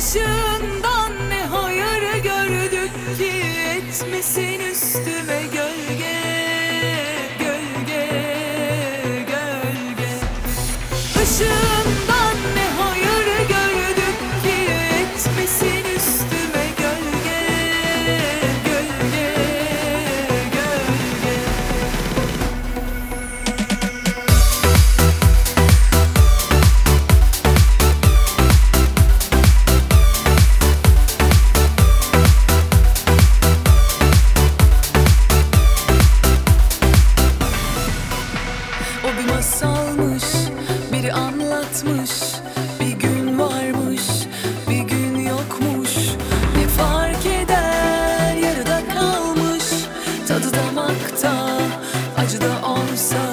Işığından ne hayır gördük ki Etmesin masalmış, biri anlatmış Bir gün varmış, bir gün yokmuş. Ne fark eder, yarıda kalmış. Tadı damakta, acı da olsa